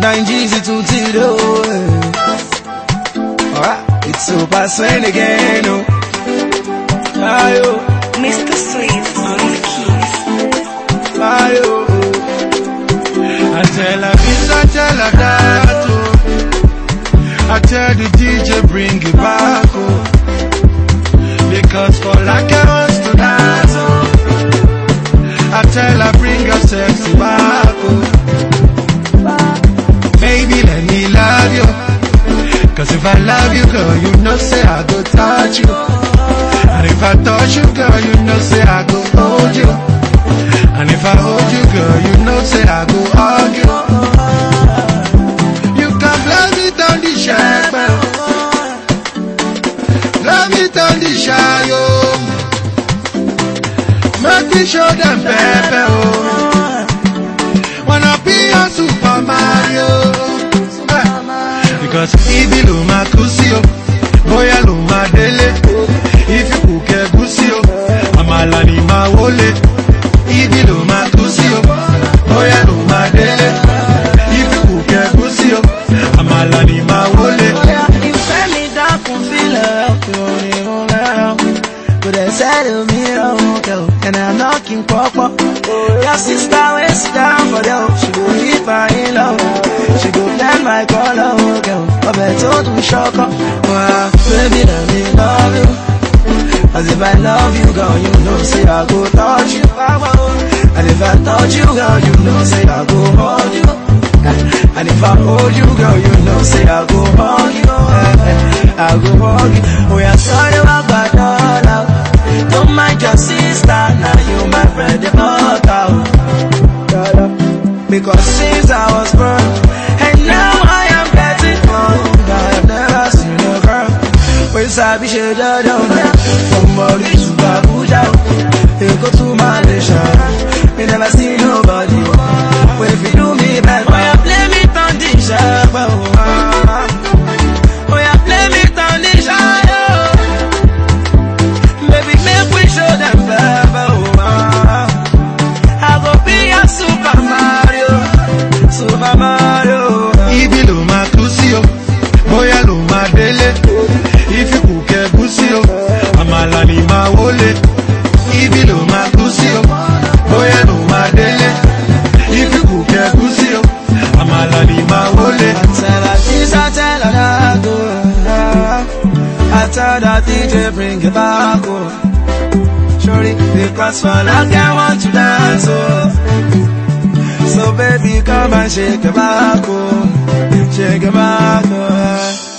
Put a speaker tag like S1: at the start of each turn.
S1: Nigeria to Tito. Alright, it's Super Sven again. Oh. Ayo,
S2: Mr. Sweet on the keys.
S1: Girl, you know say I go touch you. And if I touch you, girl, you know say I go hold you. And if I hold you, girl, you know say I go hug you. You can blame it on the shepherd. Blame it on the shayo. Oh. Make me show them pepper, oh. Wanna be a Super Mario. Oh. Because ibi ló máa kú lé ibi ló máa kú sí o. Bóyá ló máa délé. Ikú kẹ kú sí o. Àmàlà ni máa wọlé.
S3: ìfẹ́ mi dákun fílẹ̀ ọkọ̀ òyìnbó mẹ́rọ kò dẹ̀ sẹ́ni mi ọ̀hún kẹ̀wò ẹ̀nà náà kì í pọ́pọ́. your sister wey down for there she go keep her in love she go blend my colour kẹ̀wò ọbẹ̀ tó dùn ṣọkọ. wà á fẹ́ mi dànù. As if I love you, girl, you know say I go touch you. And if I touch you, girl, you know say I go hold you. And if I hold you, girl, you know say I go hug you. I go hug you. Oh, yeah, sorry about that dollar. Don't mind your sister, now you my bread and butter. Because since I was born, and now I am getting old, I have never seen a girl. With Sabi Shada From
S1: ló máa délé. You cook ẹ̀gúsí o, àmàlà ni máa wọlé. Ibi ló máa kú sí o, bóyá ló máa délé. You cook ẹ̀gúsí o, àmàlà ni máa wọlé.
S3: That, oh. I tell that DJ bring it back, oh. Surely, because for long I want to dance, oh. So baby, come and shake your back, oh. Shake your back,